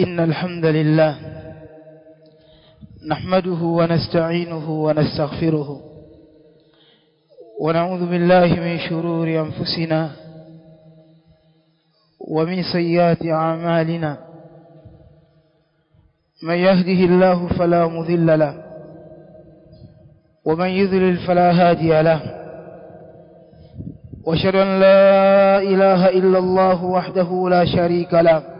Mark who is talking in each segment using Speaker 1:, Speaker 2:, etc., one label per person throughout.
Speaker 1: إن الحمد لله نحمده ونستعينه ونستغفره ونعوذ بالله من شرور أنفسنا ومن سيئات أعمالنا. من يهده الله فلا مذل له ومن يذلل فلا هادي له. وأشهد أن لا إله إلا الله وحده لا شريك له.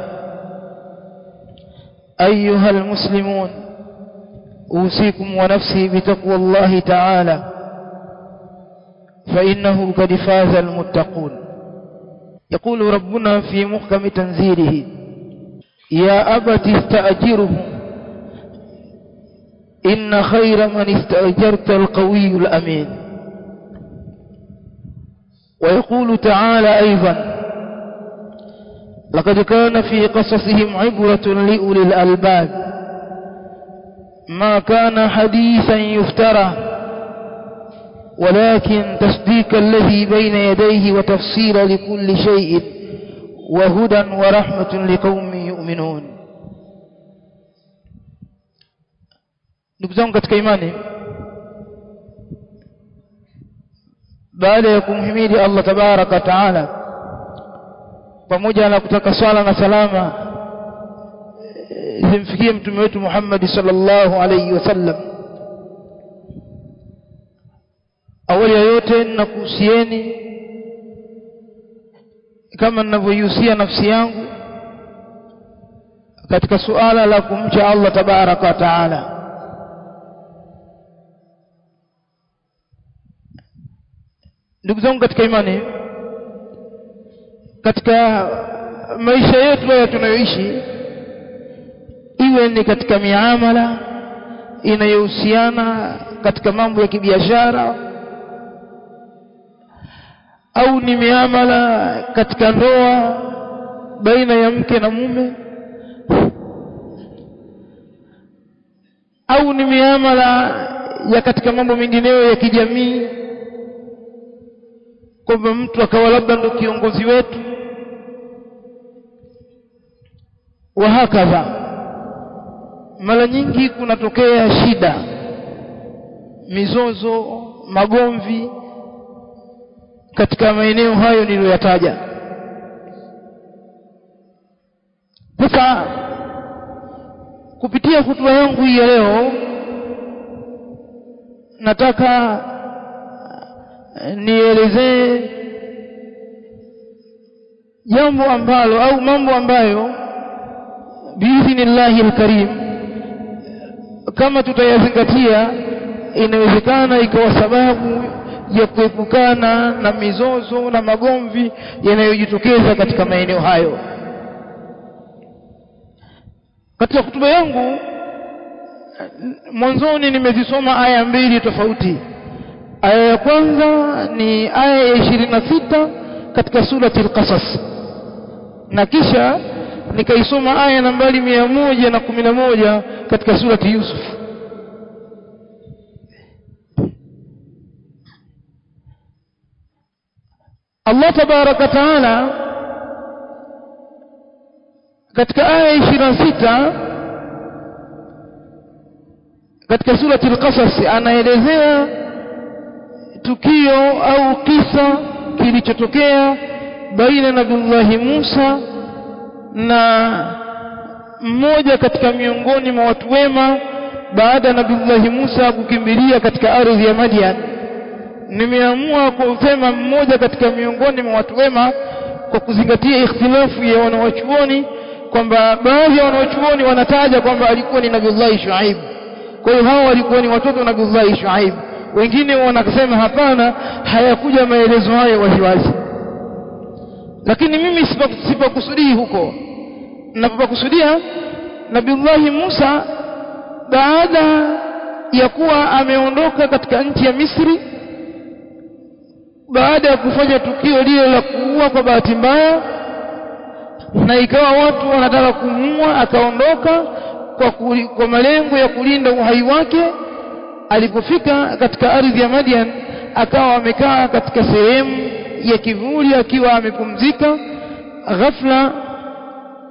Speaker 1: أيها المسلمون أوصيكم ونفسي بتقوى الله تعالى فإنه قد فاز المتقون. يقول ربنا في محكم تنزيله يا أبت استأجره إن خير من استأجرت القوي الأمين. ويقول تعالى أيضا لقد كان في قصصهم عبرة لأولي الألباب. ما كان حديثا يفترى ولكن تصديق الذي بين يديه وتفصيل لكل شيء وهدى ورحمة لقوم يؤمنون. katika imani baada ya kumhimidi Allah tabaraka taala pamoja na kutaka swala na salama zimfikie mtume wetu Muhammad sallallahu alayhi wasallam. Awali ya yote nakuhusieni kama ninavyoihusia nafsi yangu katika suala la kumcha Allah tabaraka wa taala. Ndugu zangu katika imani katika maisha yetu haya tunayoishi iwe ni katika miamala inayohusiana katika mambo ya kibiashara au ni miamala katika ndoa baina ya mke na mume au ni miamala ya katika mambo mengineyo ya kijamii kwamba mtu akawa labda ndo kiongozi wetu wa hakadha. Mara nyingi kunatokea shida mizozo magomvi katika maeneo hayo niliyoyataja. Sasa kupitia hutuba yangu hii ya leo nataka nielezee jambo ambalo au mambo ambayo biidhnillahi alkarim. Kama tutayazingatia inawezekana ikawa sababu ya kuepukana na mizozo na magomvi yanayojitokeza katika maeneo hayo. Katika hutuba yangu mwanzoni nimezisoma aya mbili tofauti. Aya ya kwanza ni aya ya ishirini na sita katika surati al-Qasas na kisha nikaisoma aya nambari mia moja na kumi na moja katika surati Yusuf. Allah tabaraka taala katika aya 26 katika surati al-Qasas anaelezea tukio au kisa kilichotokea baina nabillahi Musa na mmoja katika miongoni mwa watu wema baada ya Nabillahi Musa kukimbilia katika ardhi ya Madian. Nimeamua kusema mmoja katika miongoni mwa watu wema kwa kuzingatia ikhtilafu ya wanawachuoni kwamba baadhi ya wanawachuoni wanataja kwamba alikuwa ni Nabillahi Shuaib. Kwa hiyo hao walikuwa ni watoto wa Nabillahi Shuaib. Wengine wanasema hapana hayakuja maelezo hayo waziwazi lakini mimi sipakusudii huko. Ninapokusudia Nabiullahi Musa baada ya kuwa ameondoka katika nchi ya Misri baada ya kufanya tukio lile la kuua kwa bahati mbaya na ikawa watu wanataka kumuua akaondoka kwa, kwa malengo ya kulinda uhai wake alipofika katika ardhi ya Madian akawa amekaa katika sehemu ya kivuli akiwa amepumzika ghafla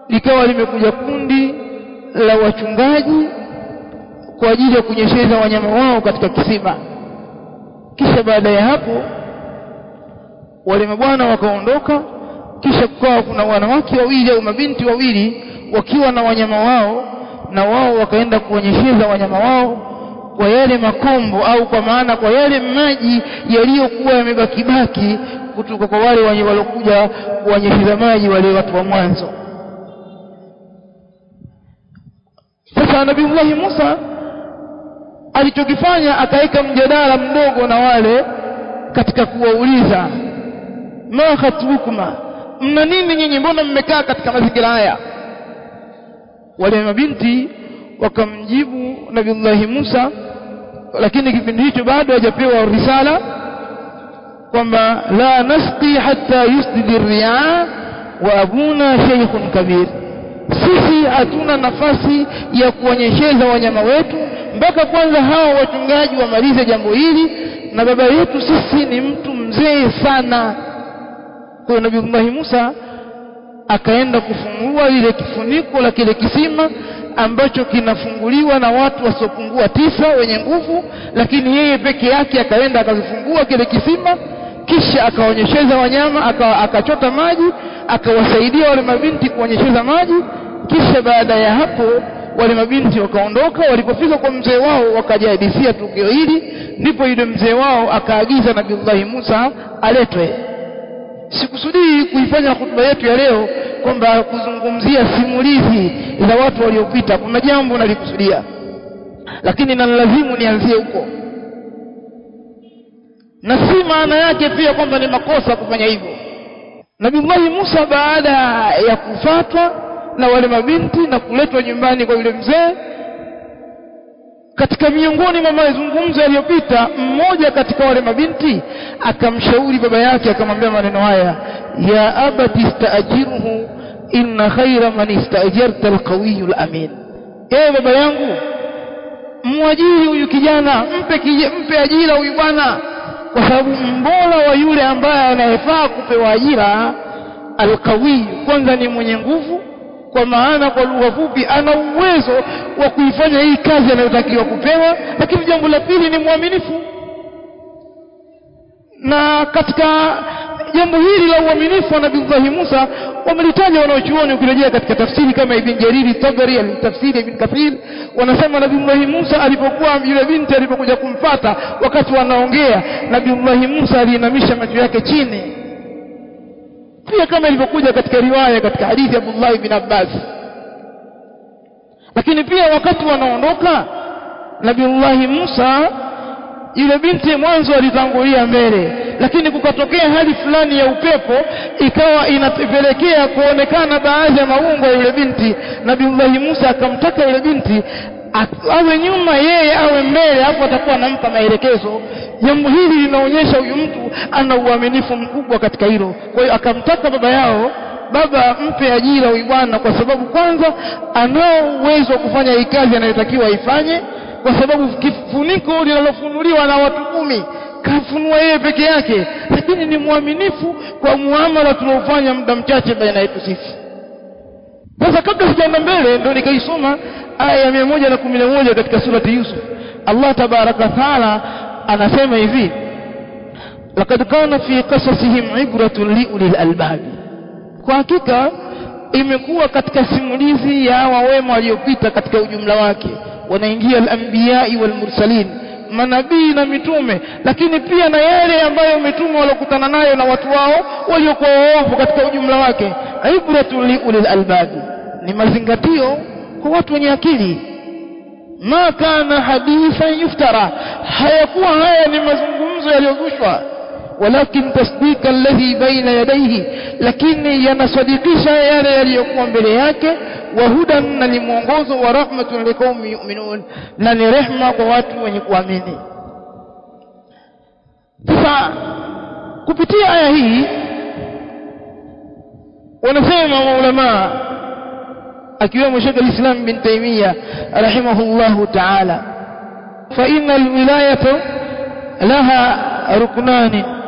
Speaker 1: likawa limekuja kundi la wachungaji kwa ajili ya kunyesheza wanyama wao katika kisima. Kisha baada ya hapo wale mabwana wakaondoka kisha kukawa kuna wanawake wawili au mabinti wawili wakiwa na wanyama wao na wao wakaenda kuonyesheza wanyama wao kwa yale makombo au kwa maana kwa yale maji yaliyokuwa yamebakibaki kutoka kwa wale wenye walokuja kuonyesheza maji wale watu wa mwanzo. Sasa nabiullahi Musa alichokifanya akaweka mjadala mdogo na wale katika kuwauliza ma khatbukuma mna nini nyinyi? Mbona mmekaa katika mazingira haya? Wale mabinti wakamjibu nabiullahi Musa lakini kipindi hicho bado hajapewa risala kwamba la nasqi hatta yusdidi riya wa abuna shaykhun kabir. Sisi hatuna nafasi ya kuonyesheza wanyama wetu mpaka kwanza hawa wachungaji wamalize jambo hili na baba yetu sisi ni mtu mzee sana. Kwa Nabii Musa akaenda kufungua ile kifuniko la kile kisima ambacho kinafunguliwa na watu wasiopungua tisa wenye nguvu lakini yeye peke yake akaenda akakifungua kile kisima kisha akaonyesheza wanyama akachota aka, maji akawasaidia wale mabinti kuonyesheza maji. Kisha baada ya hapo wale mabinti wakaondoka. Walipofika kwa mzee wao wakajadisia tukio hili. Ndipo yule mzee wao akaagiza nabiullahi Musa aletwe. Sikusudii kuifanya hotuba yetu ya leo kwamba kuzungumzia simulizi za watu waliopita. Kuna jambo nalikusudia lakini nalazimu nianzie huko na si maana yake pia kwamba ni makosa kufanya hivyo. Nabiullahi Musa baada ya kufatwa na wale mabinti na kuletwa nyumbani kwa yule mzee katika miongoni mwa mazungumzo yaliyopita mmoja katika wale mabinti akamshauri baba yake akamwambia maneno haya ya abati istaajiruhu inna khaira man istaajarta alqawiyu alamin. Ewe baba yangu mwajiri huyu kijana mpe mpe ajira huyu bwana kwa sababu mbora wa yule ambaye anayefaa kupewa ajira alqawi kwanza ni mwenye nguvu kwa maana kwa lugha fupi ana uwezo wa kuifanya hii kazi anayotakiwa kupewa lakini jambo la pili ni mwaminifu. Na katika jambo hili la uaminifu wa Nabii Musa wamelitaja wanaochuoni ukirejea katika tafsiri kama Ibn Jariri Tabari alitafsiri Ibn Kathir wanasema Nabii Musa alipokuwa yule binti alipokuja kumfata wakati wanaongea Nabii Musa aliinamisha macho yake chini. Pia kama ilivyokuja katika riwaya katika hadithi ya Abdullah ibn Abbas. Lakini pia wakati wanaondoka Nabii Musa yule binti mwanzo alitangulia mbele lakini kukatokea hali fulani ya upepo ikawa inapelekea kuonekana baadhi ya maungo ya yule binti. Nabiullahi Musa akamtaka yule binti awe nyuma yeye awe mbele hapo atakuwa anampa maelekezo. Jambo hili linaonyesha huyu mtu ana uaminifu mkubwa katika hilo. Kwa hiyo akamtaka baba yao baba mpe ajira huyu bwana kwa sababu kwanza anao uwezo wa kufanya hii kazi anayotakiwa ifanye kwa sababu kifuniko linalofunuliwa na watu kumi kafunua yeye peke yake lakini ni mwaminifu kwa muamala tunaofanya muda mchache baina yetu sisi. Sasa kabla sijaenda mbele ndio nikaisoma aya ya mia moja na kumi na moja katika surati Yusuf. Allah tabaraka taala anasema hivi laqad kana fi qasasihim ibratun liulil albab. Kwa hakika imekuwa katika simulizi ya wawema wema waliopita katika ujumla wake. Wanaingia al-anbiya'i wal mursalin manabii na mitume lakini pia na yale ambayo mitume waliokutana nayo na watu wao waliokuwa waovu katika ujumla wake. Ibratu liulil albab ni mazingatio kwa watu wenye akili. Ma kana hadithan yuftara hayakuwa haya ni mazungumzo yaliyogushwa ولكن تصديق الذي بين يديه لكن ينصدقش يعني يقوم بلياك وهدى للمنغوز ورحمة لقوم يؤمنون. لن رحمة قوات ونقوامين تسعى كبتي آيه ونسيما مولماء أكيوم شك الإسلام بن تيمية رحمه الله تعالى. فإن الولاية لها ركنان.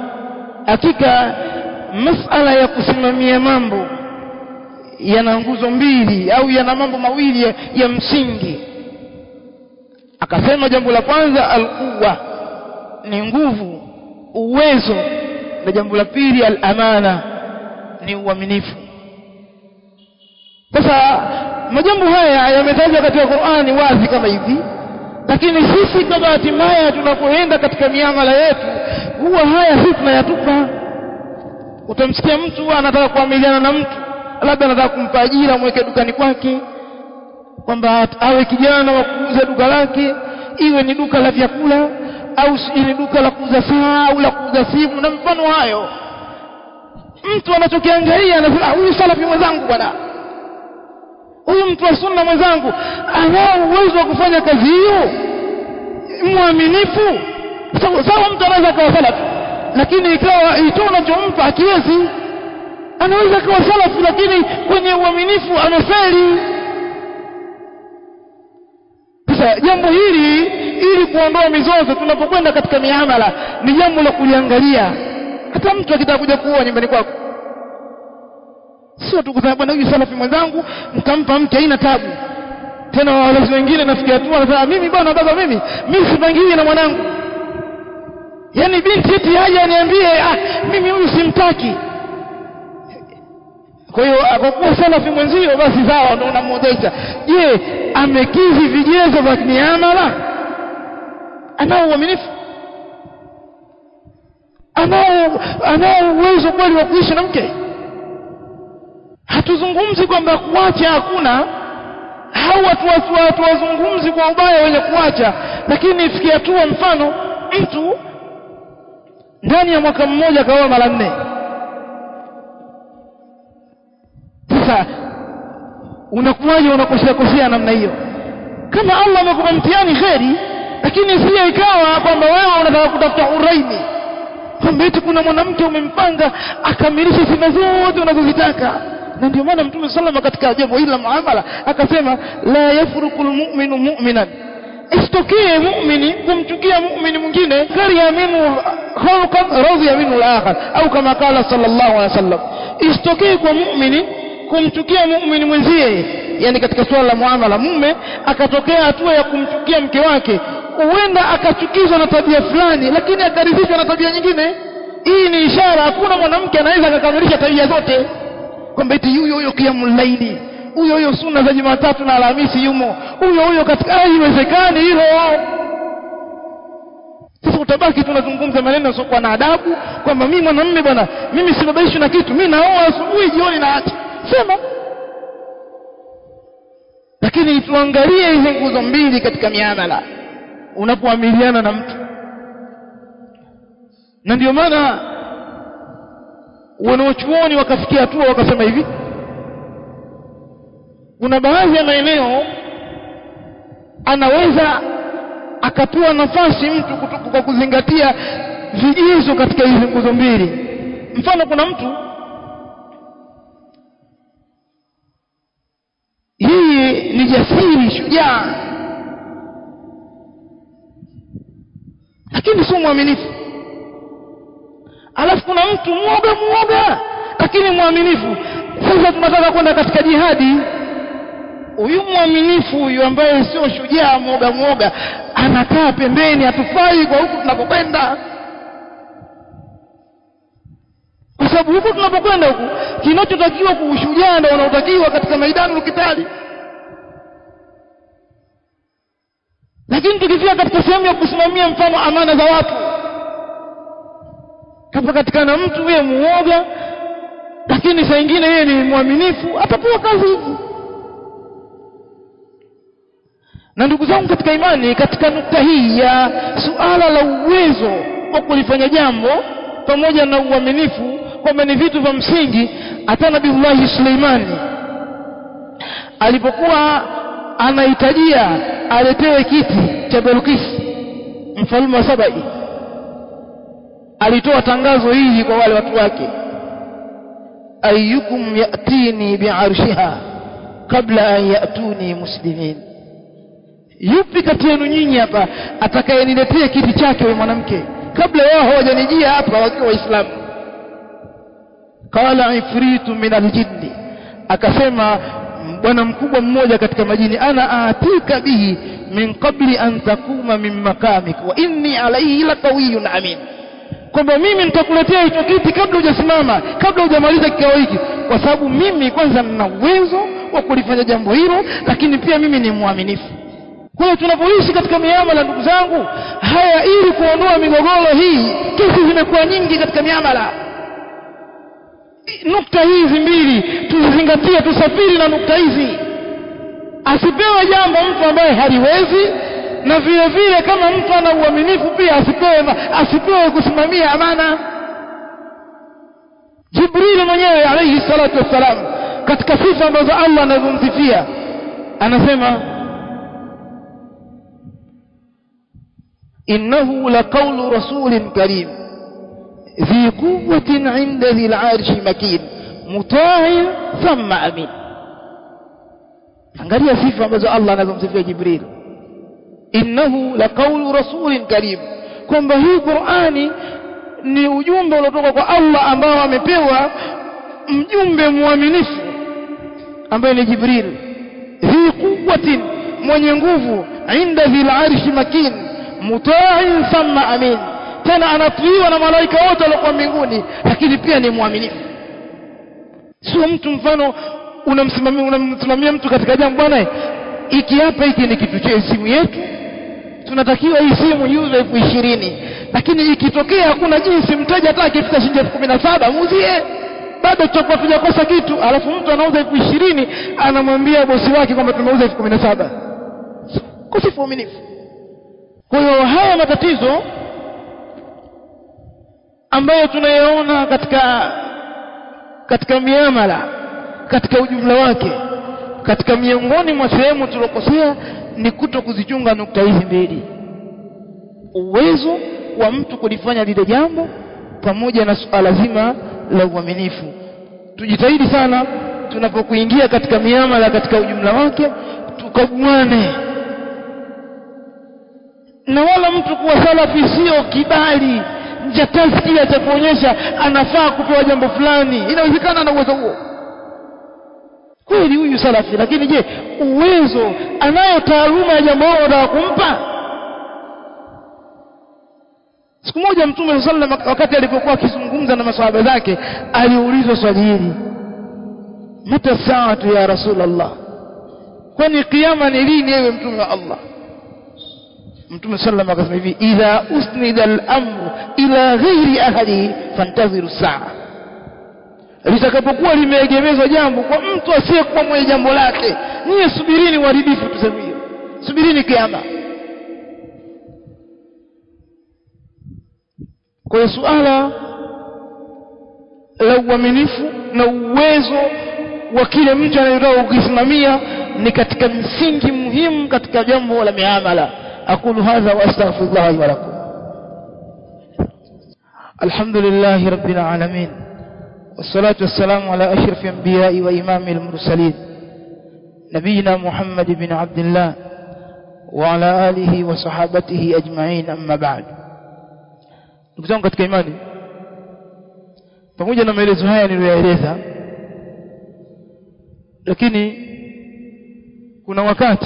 Speaker 1: Hakika masala ya kusimamia mambo yana nguzo mbili au yana mambo mawili ya, ya msingi. Akasema jambo la kwanza alquwa ni nguvu uwezo na jambo la pili alamana ni uaminifu. Sasa majambo haya yametajwa katika Qur'ani wazi kama hivi lakini sisi kwa bahati mbaya tunapoenda katika miamala yetu huwa haya sisi tunayatupa utamsikia mtu anataka kuamiliana na mtu labda anataka kumpa ajira mweke dukani kwake kwamba awe kijana wa kuuza duka lake iwe ni duka la vyakula au ni duka la kuuza saa au la kuuza simu na mfano hayo. Mtu anachokiangalia anasema huyu salafi mwenzangu bwana huyu mtu wa sunna mwenzangu anao uwezo wa kufanya kazi hiyo? Mwaminifu? Sawa mtu anaweza akawa salaf. Lakini ikawa itoa unachompa akiwezi anaweza kuwa salafu lakini kwenye uaminifu amefeli sasa jambo hili ili kuondoa mizozo tunapokwenda katika miamala ni jambo la kuliangalia. Hata mtu akitaka kuja kuoa nyumbani kwako sio tu kwa bwana huyu salafi mwenzangu mkampa mke haina tabu. Tena walezi wengine nafikia tu wanasema mimi bwana baba mimi mimi sipangii na mwanangu. Yani binti eti haja aniambie ah mimi huyu simtaki. Kwa hiyo kwa kuwa salafi mwenzio basi sawa ndio unamwozesha je amekizi vigezo vya miamala? Anao uaminifu? Anao anao uwezo kweli wa kuishi na mke hatuzungumzi kwamba kuacha hakuna. Au watu watu wazungumzi kwa ubaya wenye kuacha. Lakini ifikia hatua mfano mtu ndani ya mwaka mmoja kaoa mara nne. Sasa unakuwaje unakosea kosea namna hiyo? Kama Allah amekupa mtihani kheri. Lakini sio ikawa kwamba wewe unataka kutafuta uraini. Kwamba eti kuna mwanamke umempanga akamilishe sifa zote unazozitaka na ndio maana mtume salama katika jambo hili la muamala akasema la yafruku lmuminu mu'minan. Isitokee mu'mini kumchukia mu'mini mwingine kariha minhu khawqan radhiya minhu al-akhar au kama qala sallallahu alaihi wasallam. Isitokee kwa mu'mini kumchukia mu'mini mwenzie yani katika swala la muamala mume akatokea hatua ya kumchukia mke wake huenda akachukizwa na tabia fulani lakini akaridhishwa na tabia nyingine. Hii ni ishara hakuna mwanamke anaweza akakamilisha tabia zote kwamba eti huyo huyo kiamu laili huyo huyo sunna za Jumatatu na Alhamisi yumo huyo huyo katika haiwezekani hilo. Sasa utabaki tunazungumza maneno yasiokuwa na adabu kwamba mimi mwanamume bwana mimi sibabaishwi na kitu mimi naoa asubuhi jioni naacha. Sema. Lakini tuangalie hizi nguzo mbili katika miamala unapoamiliana na mtu. Na ndio maana wanaochuoni wakafikia hatua wakasema hivi. Kuna baadhi ya maeneo anaweza akapewa nafasi mtu kwa kuzingatia vigezo katika hizi nguzo mbili. Mfano kuna mtu hii ni jasiri shujaa lakini sio mwaminifu kuna mtu mwoga mwoga. Lakini mwaminifu. Sasa tunataka kwenda katika jihadi. Huyu mwaminifu huyu ambaye sio shujaa mwoga mwoga anakaa pembeni hatufai kwa huku tunapokwenda kwa sababu huku tunapokwenda huku kinachotakiwa kuushujaa ndio unaotakiwa katika maidani ukitali lakini tukifika katika sehemu ya kusimamia mfano amana za watu kapatikana mtu yeye muoga lakini saa ingine yeye ni mwaminifu atapewa kazi hivi. Na ndugu zangu katika imani katika nukta hii ya suala la uwezo wa kulifanya jambo pamoja na uaminifu kwamba ni vitu vya msingi hata nabiullahi suleimani alipokuwa anahitajia aletewe kiti cha belkis mfalme wa sabai alitoa tangazo hili kwa wale watu wake. Ayyukum yatini biarshiha kabla an yatuni muslimin. Yupi kati yenu nyinyi hapa atakayeniletea kiti chake huyo mwanamke? Kabla wao hawajanijia hapa wakiwa waislamu. Qala ifritu min aljinni. Akasema bwana mkubwa mmoja katika majini ana atika bihi min qabli an takuma min makamik wa inni alayhi laqawiyun amin kwamba mimi nitakuletea hicho kiti kabla hujasimama kabla hujamaliza kikao hiki. Kwa sababu mimi kwanza nina uwezo wa kulifanya jambo hilo lakini pia mimi ni mwaminifu. Kwa hiyo tunapoishi katika miamala ndugu zangu haya ili kuondoa migogoro hii kesi zimekuwa nyingi katika miamala nukta hizi mbili tuzizingatie tusafiri na nukta hizi. Asipewe jambo mtu ambaye haliwezi na vile vile kama mtu ana uaminifu pia asipewe asipewe kusimamia amana jibril mwenyewe alayhi salatu wassalam katika sifa ambazo allah anazomsifia anasema innahu laqawlu rasulin karim ذي قوة عند ذي العرش مكين مطاع ثم أمين angalia sifa ambazo Allah anazomsifia Jibril innahu laqawlu rasulin karim. Kwamba hii Qur'ani ni ujumbe uliotoka kwa Allah ambao amepewa mjumbe mwaminifu ambaye ni Jibril. Dhi quwwatin mwenye nguvu inda dhil arshi makin muta'in thumma amin. Tena anatiiwa na malaika wote waliokuwa mbinguni lakini pia ni mwaminifu. Sio mtu mfano unamsimamia unamsimamia mtu katika jambo bwana iki hapa hiki ni kitu cha simu yetu tunatakiwa hii simu iuze elfu ishirini. Lakini ikitokea hakuna jinsi mteja hata akifika shilingi elfu kumi na saba muuzie bado tutakuwa tujakosa kitu. Alafu mtu anauza elfu ishirini anamwambia bosi wake kwamba tumeuza elfu kumi na saba. Kosefu uaminifu kwa hiyo haya matatizo ambayo tunayaona katika katika miamala katika ujumla wake katika miongoni mwa sehemu tulokosea ni kuto kuzichunga nukta hizi mbili. Uwezo wa mtu kulifanya lile jambo pamoja na suala zima la uaminifu. Tujitahidi sana tunapokuingia katika miamala katika ujumla wake tukaguane. Na wala mtu kuwa salafi sio kibali. Nja taskia cha kuonyesha anafaa kupewa jambo fulani. Inawezekana na uwezo huo kweli huyu salafi lakini je uwezo anayo taaluma ya jambo hilo unataka kumpa? Siku moja mtume sallam wakati alipokuwa akizungumza na maswahaba zake aliulizwa swali hili. Mata saatu ya rasulullah? Kwani kiyama ni lini ewe mtume wa allah? Mtume sallam akasema hivi idha usnida al-amru ila ghairi ahlihi fantaziru saa litakapokuwa limeegemezwa jambo kwa mtu asiyekuwa mwenye jambo lake niye subirini uharibifu tuseme hiyo subirini kiama. Kwa hiyo suala la uaminifu na uwezo wa kile mtu anayetaka kukisimamia ni katika msingi muhimu katika jambo la miamala. Aqulu hadha wa astaghfirullah wa lakum. Alhamdulillahi rabbil alamin. والصلاة والسلام على أشرف الأنبياء وإمام المرسلين نبينا محمد بن عبد الله وعلى آله وصحابته أجمعين أما بعد نكتب katika imani pamoja na maelezo haya niliyoeleza lakini kuna wakati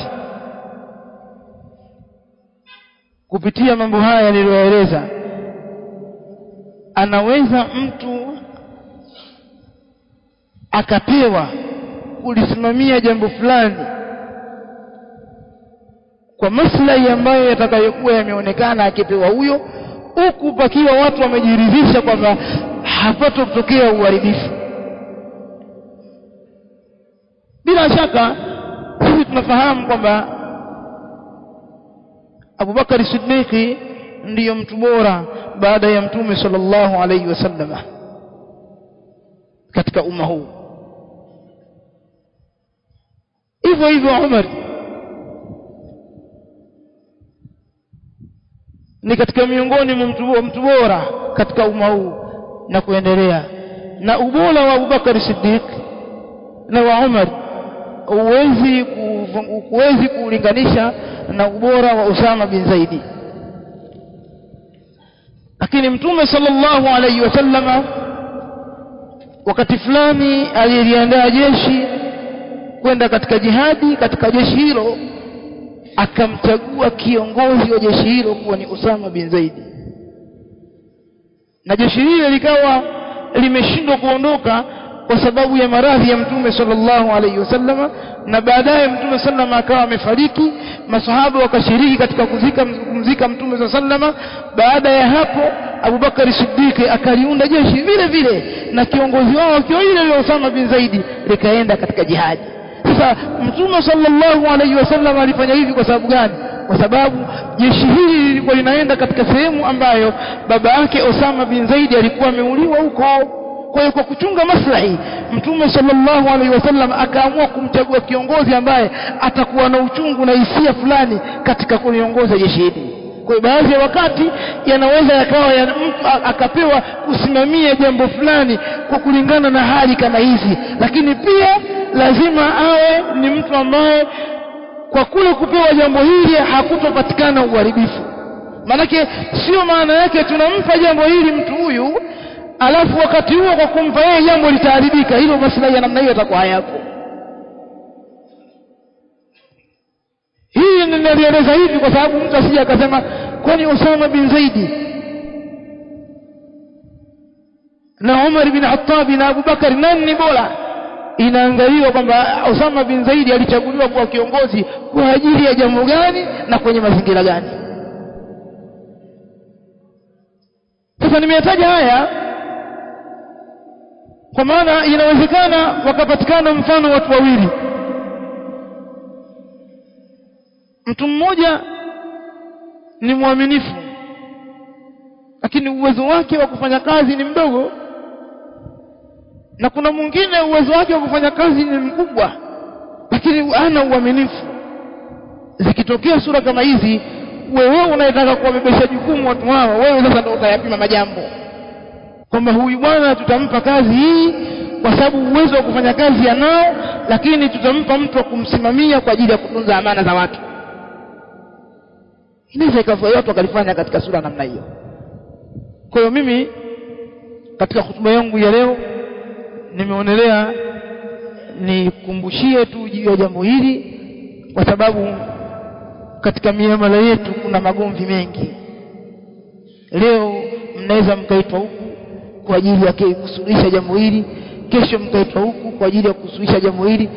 Speaker 1: kupitia mambo haya niliyoeleza anaweza mtu akapewa kulisimamia jambo fulani. Kwa maslahi ambayo yatakayokuwa yameonekana akipewa huyo huku pakiwa watu wamejiridhisha kwamba hapato kutokea uharibifu. Bila shaka sisi tunafahamu kwamba Abubakar Siddiqi ndiyo mtu bora baada ya mtume sallallahu alaihi wasallam katika umma huu hivyo hivyo Umar ni katika miongoni mwa mtu, bora katika umma huu na kuendelea. Na ubora wa Abubakar Siddiq na wa Umar huwezi huwezi kulinganisha na ubora wa Usama bin Zaidi lakini mtume sallallahu alaihi wasallama wakati fulani aliliandaa jeshi kwenda katika jihadi katika jeshi hilo akamchagua kiongozi wa jeshi hilo kuwa ni Usama bin Zaidi. Na jeshi lile likawa limeshindwa kuondoka kwa sababu ya maradhi ya mtume sallallahu alaihi wasallama na baadaye mtume sallama akawa amefariki masahaba wakashiriki katika kuzika kumzika mtume sallama baada ya hapo abubakari Siddiq akaliunda jeshi vile vile na kiongozi wao akiwa ile Usama bin Zaidi likaenda katika jihadi sasa mtume sallallahu alaihi wasallam alifanya hivi kwa sababu gani? Kwa sababu jeshi hili lilikuwa linaenda katika sehemu ambayo baba yake Osama bin Zaidi alikuwa ameuliwa huko. Kwa hiyo kwa kuchunga maslahi mtume sallallahu alaihi wasallam akaamua kumchagua kiongozi ambaye atakuwa na uchungu na hisia fulani katika kuliongoza jeshi hili. Kwa baadhi ya wakati yanaweza yakawa ya mtu akapewa kusimamia jambo fulani kwa kulingana na hali kama hizi. Lakini pia lazima awe ni mtu ambaye kwa kule kupewa jambo hili hakutopatikana uharibifu. Maanake sio maana yake tunampa jambo hili mtu huyu alafu wakati huo kwa kumpa yeye jambo litaharibika. Hilo maslahi ya namna hiyo yatakuwa hayapo hii ninalieleza hivi kwa sababu mtu asije akasema kwani Usama bin Zaidi na Umar bin Khattab na Abu Bakar nani ni bora inaangaliwa kwamba Osama bin Zaidi alichaguliwa kuwa kiongozi kwa ajili ya jambo gani na kwenye mazingira gani. Sasa nimeyataja haya kwa maana inawezekana wakapatikana mfano watu wawili. Mtu mmoja ni mwaminifu lakini uwezo wake wa kufanya kazi ni mdogo na kuna mwingine uwezo wake wa kufanya kazi ni mkubwa lakini ana uaminifu. Zikitokea sura kama hizi wewe unayetaka kuwabebesha jukumu watu hawa wewe sasa ndio utayapima majambo. Kwamba huyu bwana tutampa kazi hii kwa sababu uwezo wa kufanya kazi anao lakini tutampa mtu wa kumsimamia kwa ajili ya kutunza amana za watu. Inaweza ikafua watu wakalifanya katika sura namna hiyo. Kwa hiyo mimi katika hutuba yangu ya leo nimeonelea nikumbushie tu juu ya jambo hili kwa sababu katika miamala yetu kuna magomvi mengi. Leo mnaweza mkaitwa huku kwa ajili ya kusuluhisha jambo hili kesho mkaitwa huku kwa ajili ya kusuluhisha jambo hili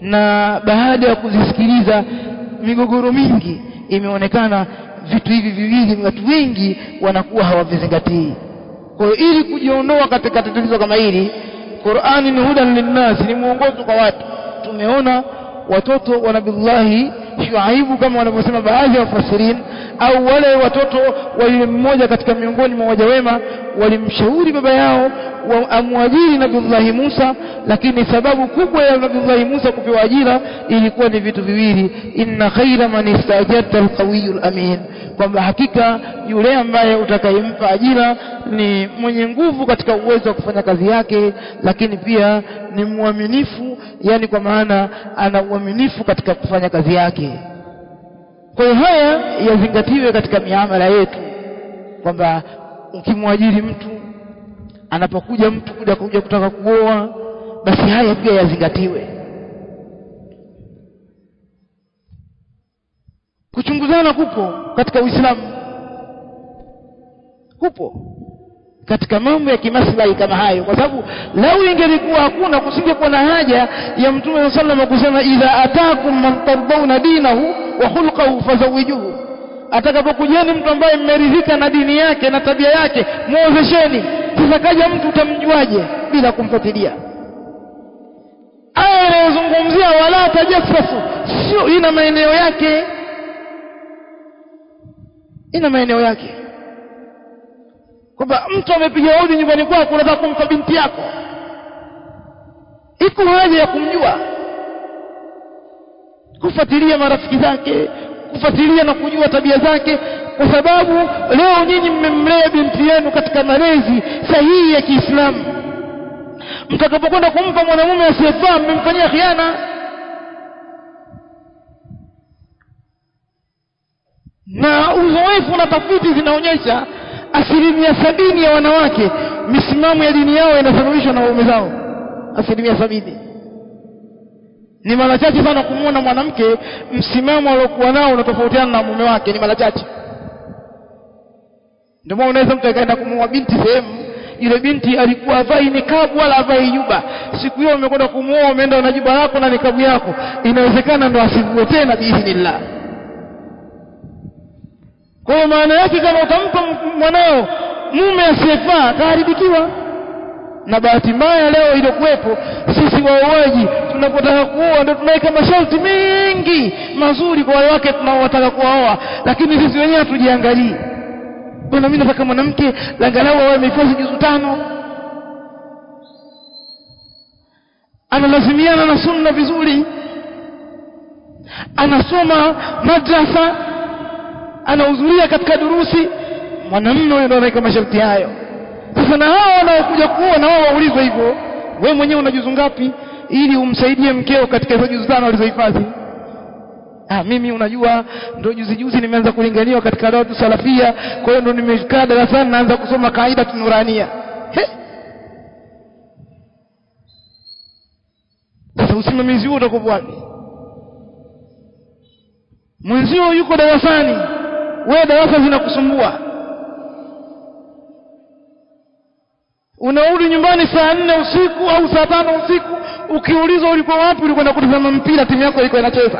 Speaker 1: na baada ya kuzisikiliza migogoro mingi imeonekana vitu hivi viwili watu wengi wanakuwa hawavizingatii. Kwa hiyo ili kujiondoa katika tatizo kama hili Qur'ani ni hudan linnas ni mwongozo kwa watu tumeona watoto wa nabillahi Shuaibu kama wanavyosema baadhi ya wafasirin au wale watoto wa yule mmoja katika miongoni mwa waja wema walimshauri baba yao wa amwajiri Nabiullahi Musa lakini sababu kubwa ya Nabiullahi Musa kupewa ajira ilikuwa ni vitu viwili. Inna khaira man istajarta alqawiyul amin kwamba hakika yule ambaye utakayempa ajira ni mwenye nguvu katika uwezo wa kufanya kazi yake lakini pia ni mwaminifu yani kwa maana ana uaminifu katika kufanya kazi yake kwa hiyo haya yazingatiwe katika miamala yetu kwamba ukimwajiri mtu anapokuja mtu kuja kuja kutaka kuoa basi haya pia yazingatiwe. Kuchunguzana kupo katika Uislamu. Kupo katika mambo ya kimaslahi kama hayo kwa sababu lau ingelikuwa hakuna kusingekuwa na haja ya mtume sallallahu alaihi wasallam kusema idha atakum man tardawna dinahu wa khulquhu fazawijuhu atakapokujeni mtu ambaye mmeridhika na dini yake na tabia yake muozesheni sasa kaja mtu utamjuaje bila kumfuatilia? Aya inayozungumzia wala tajassasu sio ina maeneo yake. Ina maeneo yake. Kwamba mtu amepiga hodi nyumbani kwako unataka kumpa binti yako. Iko haja ya kumjua kufuatilia marafiki zake kufuatilia na kujua tabia zake kwa sababu leo nyinyi mmemlea binti yenu katika malezi sahihi ya Kiislamu. Mtakapokwenda kumpa mwanamume asiyefaa mmemfanyia khiana. Na uzoefu na tafiti zinaonyesha asilimia sabini ya wanawake misimamo ya dini yao inasababishwa na waume zao. Asilimia sabini ni mara chache sana kumwona mwanamke msimamo aliokuwa nao unatofautiana na mume wake ni mara chache. Ndio maana unaweza mtu akaenda kumuoa binti sehemu yule binti alikuwa avai nikabu wala avai juba siku hiyo umekwenda kumuoa umeenda na juba lako na nikabu yako. Inawezekana ndo asivue tena biidhnillah kwa maana yake kama utampa mwanao mume asiyefaa kaharibikiwa na bahati mbaya leo iliyokuwepo sisi waoaji tunapotaka kuoa ndio tunaweka masharti mengi mazuri kwa wale wake tunaowataka kuwaoa lakini sisi wenyewe hatujiangalii. Bwana mimi nataka mwanamke angalau awe mifuzi juzu tano? Analazimiana na sunna vizuri. Anasoma madrasa. Anahudhuria katika durusi. Mwanamume ndo anaweka masharti hayo sasa na hao wanaokuja kuoa na wao waulizwe hivyo we mwenyewe una juzu ngapi ili umsaidie mkeo katika hizo juzu tano alizohifadhi? Ah mimi unajua ndo juzi juzi nimeanza kulinganiwa katika dawatu salafia kwa hiyo ndo nimekaa darasani naanza kusoma kaida tunurania. Sasa usimamizi huo utakuwa wapi? Mwenzio yuko darasani wewe darasa zinakusumbua unarudi nyumbani saa nne usiku au saa tano usiku ukiulizwa ulikuwa wapi ulikwenda kutazama mpira timu yako ilikuwa inacheza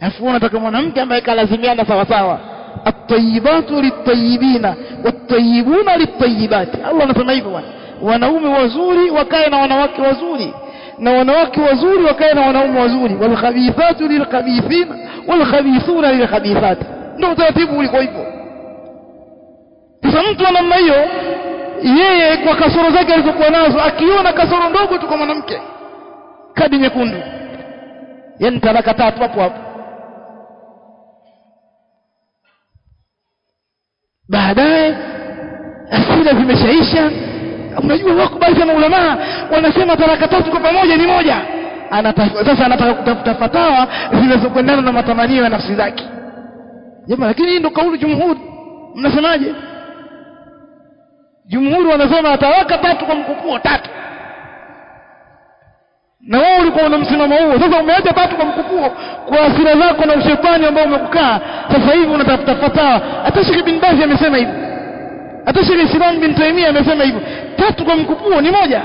Speaker 1: alafu unataka mwanamke ambaye kalazimiana sawa sawa atayibatu litayibina watayibuna litayibati Allah anasema hivyo bwana wanaume wazuri wakae na wanawake wazuri na wanawake wazuri wakae na wanaume wazuri walkhabithatu lilkhabithina walkhabithuna lilkhabithati ndio utaratibu uliko hivyo sasa mtu wa namna hiyo yeye kwa kasoro zake alizokuwa nazo akiona kasoro ndogo tu kwa mwanamke kadi nyekundu. Yani talaka tatu hapo hapo. Baadaye asira zimeshaisha. Unajua wako baadhi ya maulamaa wanasema talaka tatu kwa pamoja ni moja. Anataka sasa anataka kutafuta fatawa zinazokwendana na matamanio ya nafsi zake. Jamaa lakini hii ndio kauli jumhuri mnasemaje jumhuri wanasema atawaka tatu kwa mkupuo tatu. Na wewe ulikuwa una msimamo huo. Sasa umeacha tatu kwa mkupuo kwa hasira zako na ushetani ambao umekukaa. Sasa hivi unatafuta fatawa hata Sheikh bin Baz amesema hivyo hata Sheikh Islam bin Taymiyyah amesema hivyo tatu kwa mkupuo ni moja.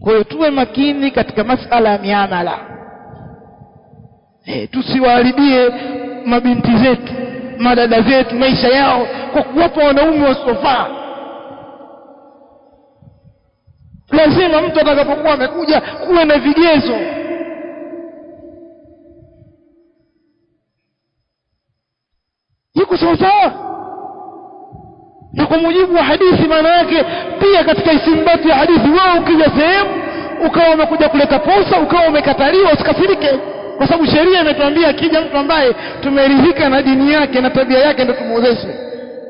Speaker 1: Kwa hiyo tuwe makini katika masala ya miamala. E, tusiwaharibie mabinti zetu madada zetu maisha yao kwa kuwapa wanaume wasiofaa. Lazima mtu atakapokuwa amekuja kuwe na vigezo. Yuko sawasawa na kwa mujibu wa hadithi maana yake pia katika isimbati ya hadithi wao ukija sehemu ukawa umekuja kuleta posa ukawa umekataliwa usikasirike kwa sababu sheria imetuambia akija mtu ambaye tumeridhika na dini yake na tabia yake ndio tumuozeshe.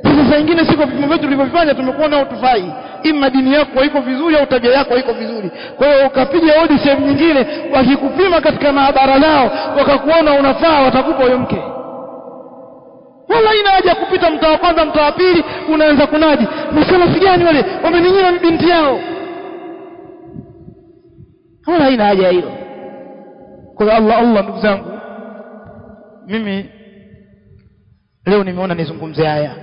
Speaker 1: Sasa saa ingine siko vipimo vyetu tulivyovifanya tumekuwa nao tufai ima dini yako haiko vizuri au tabia yako haiko vizuri. Kwa hiyo ukapiga hodi sehemu nyingine wakikupima katika maabara zao wakakuona unafaa watakupa huyo mke. Wala ina haja kupita mtaa wa kwanza mtaa wa pili unaanza kunaji. Nasema sigani wale? Wameninyima binti yao. Wala ina haja ya hilo kwa Allah Allah ndugu zangu mimi leo nimeona nizungumze haya.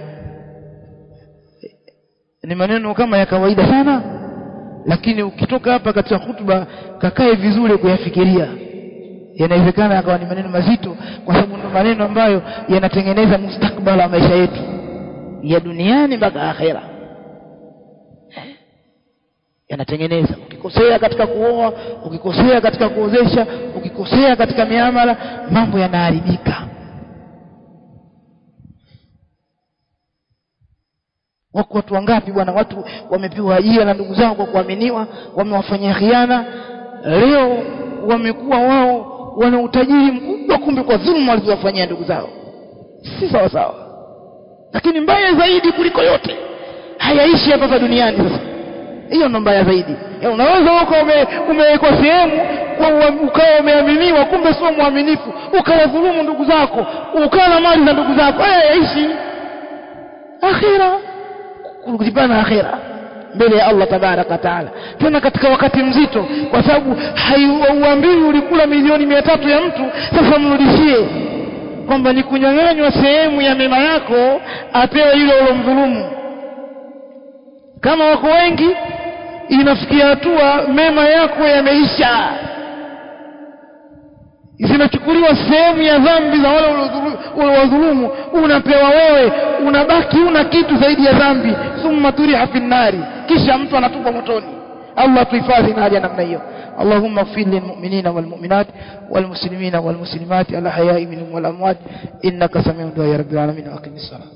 Speaker 1: Ni maneno kama ya kawaida sana lakini ukitoka hapa katika hutuba kakae vizuri kuyafikiria. Yanawezekana yakawa ni maneno mazito kwa sababu ndio maneno ambayo yanatengeneza mustakbala wa maisha yetu ya duniani mpaka akhera yanatengeneza. Ukikosea katika kuoa ukikosea katika kuozesha ukikosea katika miamala mambo yanaharibika. Wako watu wangapi bwana? Watu wamepewa ajira na ndugu zao kwa kuaminiwa wamewafanyia khiana. Leo wamekuwa wao wana utajiri mkubwa kumbe kwa dhuluma walizowafanyia ndugu zao. Si sawa sawa lakini mbaya zaidi kuliko yote hayaishi hapa duniani sasa hiyo ndo mbaya zaidi. Ya unaweza uko umewekwa sehemu ukawa umeaminiwa kumbe sio mwaminifu. Ukawadhulumu ndugu zako ukawa na mali za ndugu zako. Eh yaishi akhira. Kulipana akhira. Mbele ya Allah tabaraka taala. Tena katika wakati mzito kwa sababu hauambiwi ulikula milioni mia tatu ya mtu sasa mrudishie. Kwamba ni kunyang'anywa sehemu ya mema yako apewe yule ulomdhulumu. Kama wako wengi inafikia hatua mema yako yameisha zinachukuliwa sehemu ya dhambi za wale waliowadhulumu unapewa wewe unabaki una kitu zaidi ya dhambi thumma turiha fi nnari kisha mtu anatupwa motoni Allah tuhifadhi na haja namna hiyo اللهم اغفر للمؤمنين والمؤمنات والمسلمين والمسلمات الأحياء منهم والأموات إنك سميع دعاء رب العالمين وأقم الصلاة